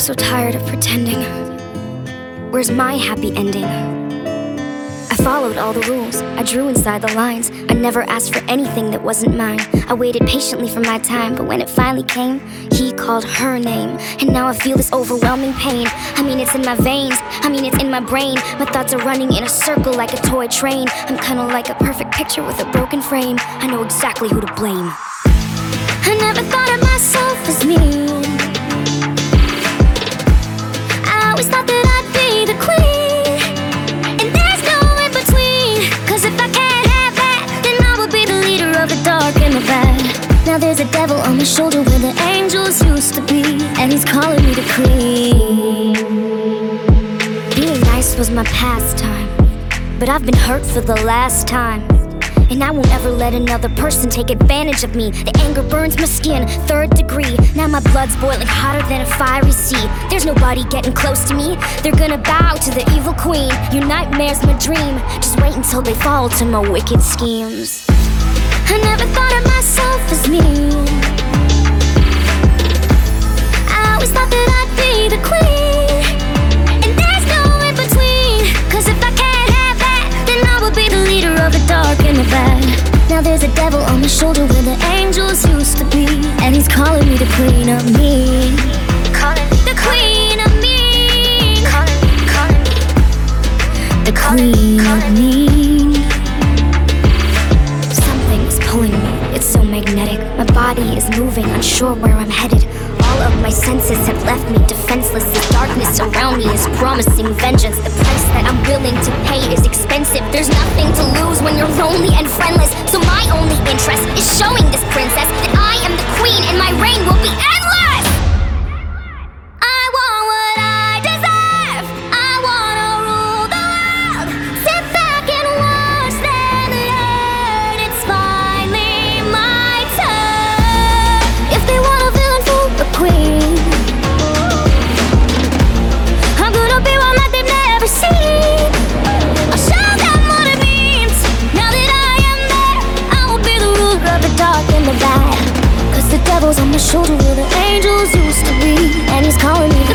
so tired of pretending. Where's my happy ending? I followed all the rules, I drew inside the lines. I never asked for anything that wasn't mine. I waited patiently for my time, but when it finally came, he called her name. And now I feel this overwhelming pain. I mean, it's in my veins, I mean, it's in my brain. My thoughts are running in a circle like a toy train. I'm kinda like a perfect picture with a broken frame. I know exactly who to blame. I never thought of myself as mean. Now there's a devil on my shoulder where the angels used to be. And he's calling me to queen. Being nice was my pastime. But I've been hurt for the last time. And I won't ever let another person take advantage of me. The anger burns my skin, third degree. Now my blood's boiling hotter than a fiery sea. There's nobody getting close to me. They're gonna bow to the evil queen. Your nightmare's my dream. Just wait until they fall to my wicked schemes. I never thought of myself dark and the bad. Now there's a devil on my shoulder where the angels used to be. And he's calling me the queen of me. Calling the queen of me, calling me. The queen of me. Unsure where I'm headed. All of my senses have left me defenseless. The darkness around me is promising vengeance. The price that I'm willing to pay is expensive. There's nothing to lose when you're lonely and friendless. So my only interest is showing this devil's on my shoulder where the angels used to be. And he's calling me.